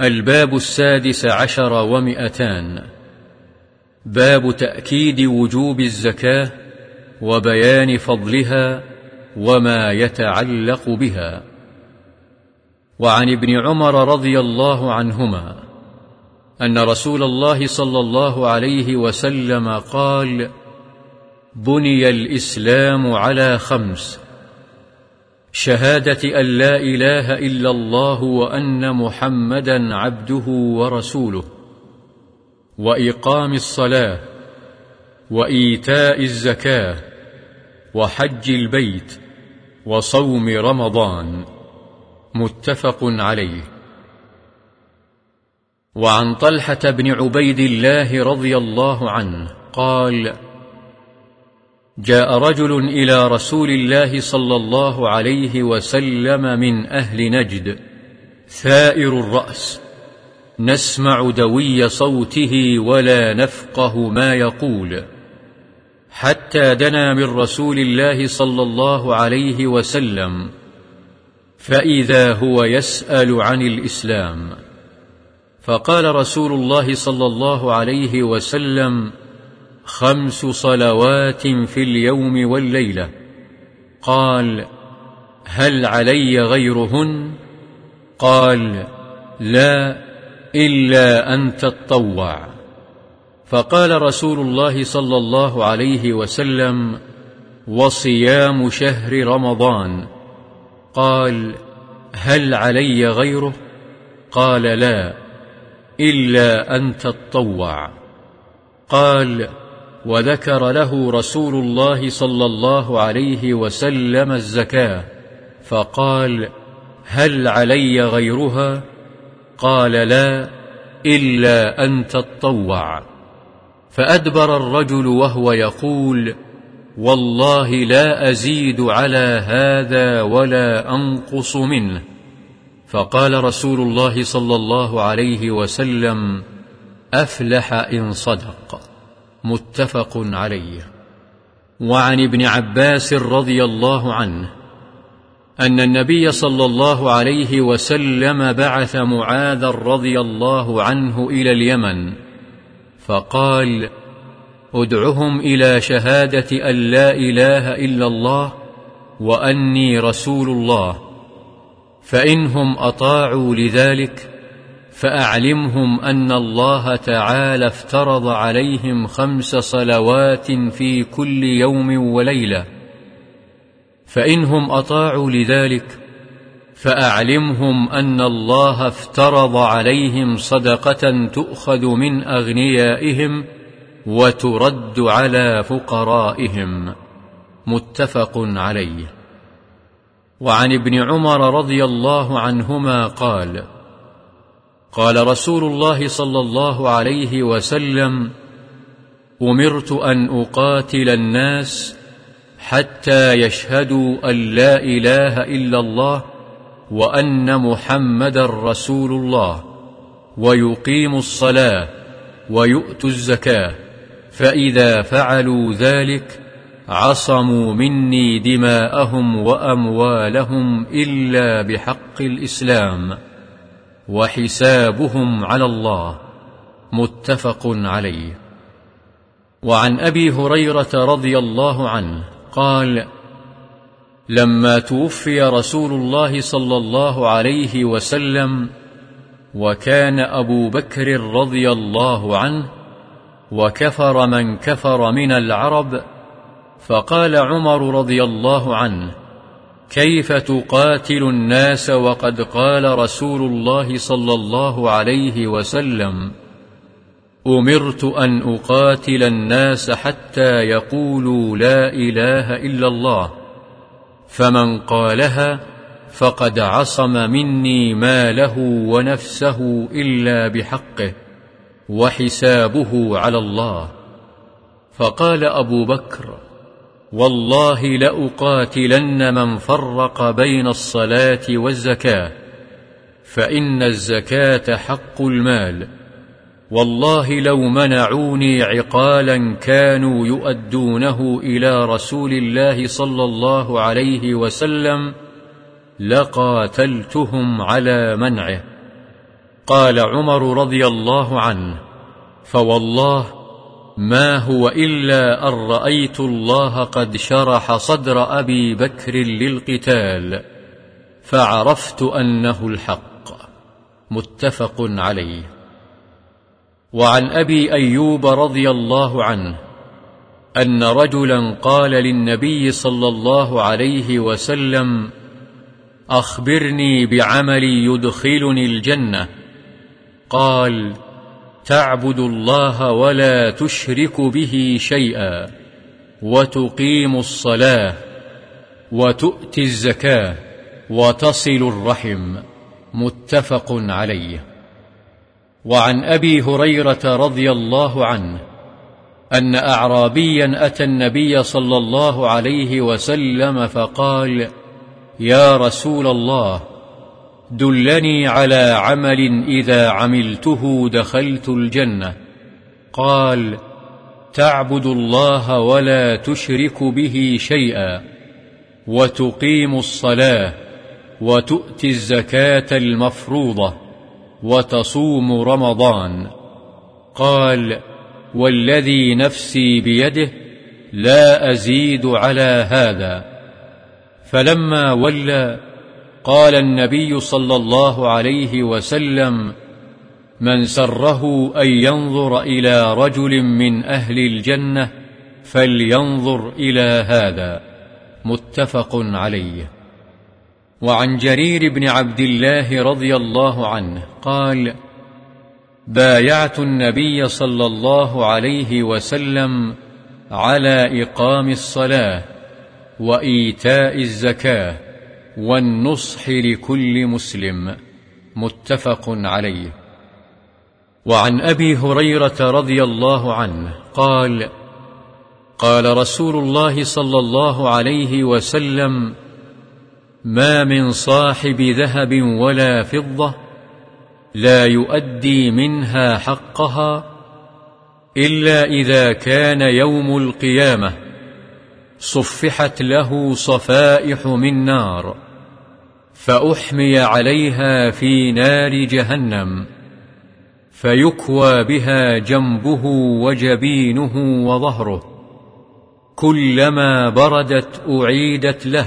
الباب السادس عشر ومئتان. باب تأكيد وجوب الزكاة وبيان فضلها وما يتعلق بها. وعن ابن عمر رضي الله عنهما أن رسول الله صلى الله عليه وسلم قال بني الإسلام على خمس. شهادة أن لا إله إلا الله وأن محمدا عبده ورسوله وإقام الصلاة وإيتاء الزكاة وحج البيت وصوم رمضان. متفق عليه. وعن طلحة بن عبيد الله رضي الله عنه قال جاء رجل إلى رسول الله صلى الله عليه وسلم من أهل نجد ثائر الرأس. نسمع دوي صوته ولا نفقه ما يقول. حتى دنا من رسول الله صلى الله عليه وسلم فإذا هو يسأل عن الإسلام. فقال رسول الله صلى الله عليه وسلم خمس صلوات في اليوم والليلة. قال هل علي غيرهن؟ قال لا إلا أن تطوع. فقال رسول الله صلى الله عليه وسلم وصيام شهر رمضان. قال هل علي غيره؟ قال لا إلا أن تطوع. قال وذكر له رسول الله صلى الله عليه وسلم الزكاة فقال هل علي غيرها؟ قال لا إلا أن تطوع. فأدبر الرجل وهو يقول والله لا أزيد على هذا ولا أنقص منه. فقال رسول الله صلى الله عليه وسلم أفلح إن صدق. متفق عليه. وعن ابن عباس رضي الله عنه أن النبي صلى الله عليه وسلم بعث معاذ رضي الله عنه إلى اليمن فقال ادعهم إلى شهادة أن لا إله إلا الله وأني رسول الله فإنهم أطاعوا لذلك فأعلمهم أن الله تعالى افترض عليهم خمس صلوات في كل يوم وليلة فإنهم أطاعوا لذلك فأعلمهم أن الله افترض عليهم صدقة تؤخذ من أغنيائهم وترد على فقرائهم. متفق عليه. وعن ابن عمر رضي الله عنهما قال قال رسول الله صلى الله عليه وسلم أمرت أن أقاتل الناس حتى يشهدوا أن لا إله إلا الله وأن محمد رسول الله ويقيموا الصلاة ويؤتوا الزكاة فإذا فعلوا ذلك عصموا مني دماءهم وأموالهم إلا بحق الإسلام. وحسابهم على الله متفق عليه. وعن أبي هريرة رضي الله عنه قال لما توفي رسول الله صلى الله عليه وسلم وكان أبو بكر رضي الله عنه وكفر من كفر من العرب فقال عمر رضي الله عنه كيف تقاتل الناس وقد قال رسول الله صلى الله عليه وسلم أمرت أن أقاتل الناس حتى يقولوا لا إله إلا الله فمن قالها فقد عصم مني ماله ونفسه إلا بحقه وحسابه على الله. فقال أبو بكر والله لأقاتلن من فرق بين الصلاة والزكاة فإن الزكاة حق المال. والله لو منعوني عقالا كانوا يؤدونه إلى رسول الله صلى الله عليه وسلم لقاتلتهم على منعه. قال عمر رضي الله عنه فوالله ما هو إلا أن رأيت الله قد شرح صدر أبي بكر للقتال فعرفت أنه الحق. متفق عليه. وعن أبي أيوب رضي الله عنه أن رجلا قال للنبي صلى الله عليه وسلم أخبرني بعمل يدخلني الجنة. قال تعبد الله ولا تشرك به شيئا وتقيم الصلاة وتؤتي الزكاة وتصل الرحم متفق عليه. وعن أبي هريرة رضي الله عنه أن أعرابيا أتى النبي صلى الله عليه وسلم فقال يا رسول الله دلني على عمل إذا عملته دخلت الجنة. قال تعبد الله ولا تشرك به شيئا وتقيم الصلاة وتؤتي الزكاة المفروضة وتصوم رمضان. قال والذي نفسي بيده لا أزيد على هذا. فلما ولى قال النبي صلى الله عليه وسلم من سره أن ينظر إلى رجل من أهل الجنة فلينظر إلى هذا. متفق عليه. وعن جرير بن عبد الله رضي الله عنه قال بايعت النبي صلى الله عليه وسلم على إقام الصلاة وإيتاء الزكاة والنصح لكل مسلم متفق عليه. وعن أبي هريرة رضي الله عنه قال قال رسول الله صلى الله عليه وسلم ما من صاحب ذهب ولا فضة لا يؤدي منها حقها إلا إذا كان يوم القيامة صفحت له صفائح من نار. فأحمي عليها في نار جهنم فيكوى بها جنبه وجبينه وظهره كلما بردت أعيدت له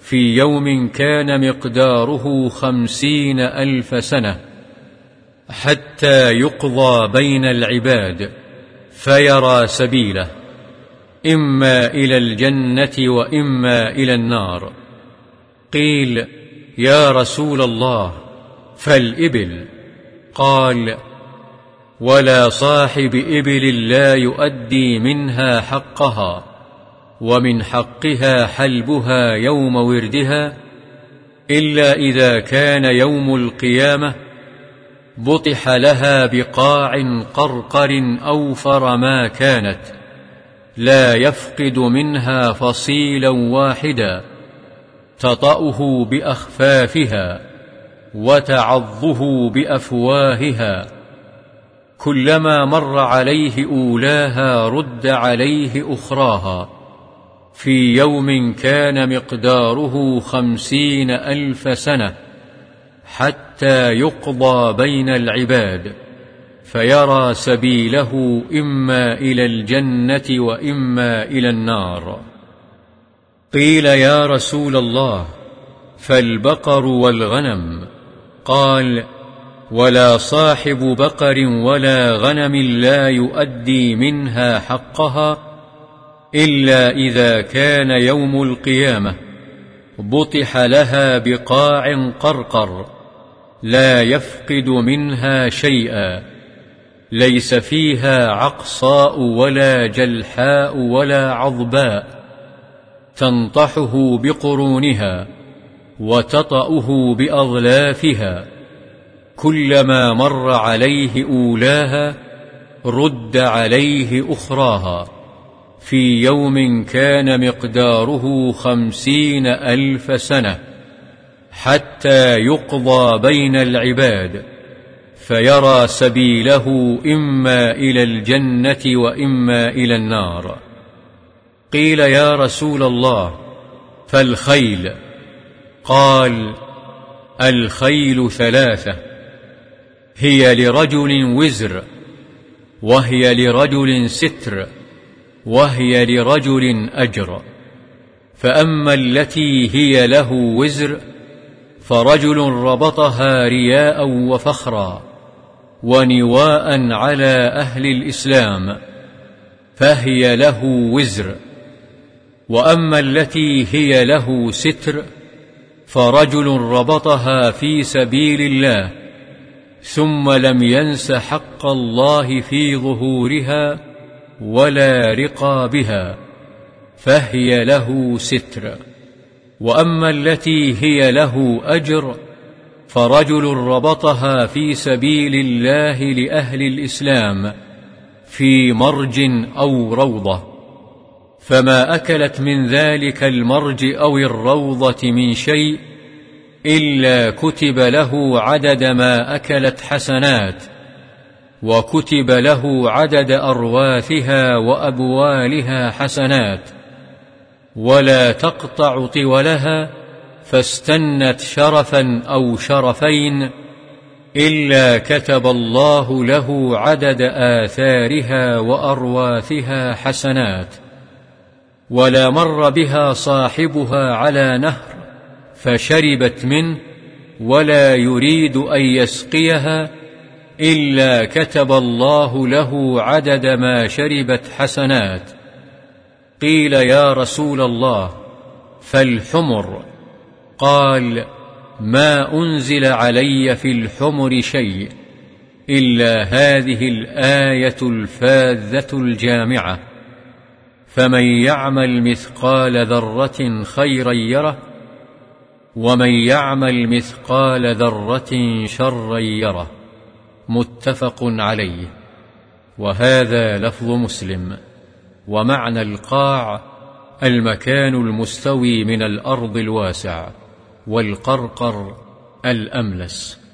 في يوم كان مقداره خمسين ألف سنة حتى يقضى بين العباد فيرى سبيله إما إلى الجنة وإما إلى النار. قيل يا رسول الله فالإبل. قال ولا صاحب إبل لا يؤدي منها حقها ومن حقها حلبها يوم وردها إلا إذا كان يوم القيامة بطح لها بقاع قرقر أوفر ما كانت لا يفقد منها فصيلا واحدا. تطأه بأخفافها وتعضه بأفواهها كلما مر عليه أولاها رد عليه أخراها في يوم كان مقداره خمسين ألف سنة حتى يقضى بين العباد فيرى سبيله إما إلى الجنة وإما إلى النار. قيل يا رسول الله فالبقر والغنم. قال ولا صاحب بقر ولا غنم لا يؤدي منها حقها إلا إذا كان يوم القيامة. بطح لها بقاع قرقر لا يفقد منها شيئا. ليس فيها عقصاء ولا جلحاء ولا عضباء. تنطحه بقرونها وتطأه بأظلافها كلما مر عليه أولاها رد عليه أخراها في يوم كان مقداره خمسين ألف سنة حتى يقضى بين العباد فيرى سبيله إما إلى الجنة وإما إلى النار قيل يا رسول الله فالخيل. قال الخيل ثلاثة. هي لرجل وزر وهي لرجل ستر وهي لرجل أجر. فأما التي هي له وزر فرجل ربطها رياء وفخرا ونواء على أهل الإسلام فهي له وزر. وأما التي هي له ستر فرجل ربطها في سبيل الله ثم لم ينس حق الله في ظهورها ولا رقابها فهي له ستر. وأما التي هي له أجر فرجل ربطها في سبيل الله لأهل الإسلام في مرج أو روضة. فما أكلت من ذلك المرج أو الروضة من شيء إلا كتب له عدد ما أكلت حسنات وكتب له عدد أرواثها وأبوالها حسنات ولا تقطع طولها فاستنت شرفا أو شرفين إلا كتب الله له عدد آثارها وأرواثها حسنات ولا مر بها صاحبها على نهر فشربت منه ولا يريد أن يسقيها إلا كتب الله له عدد ما شربت حسنات. قيل يا رسول الله فالحمر. قال ما أنزل علي في الحمر شيء إلا هذه الآية الفاذة الجامعة. فمن يعمل مثقال ذرة خيرا يره ومن يعمل مثقال ذرة شرا يره. متفق عليه. وهذا لفظ مسلم. ومعنى القاع المكان المستوي من الأرض الواسع والقرقر الأملس.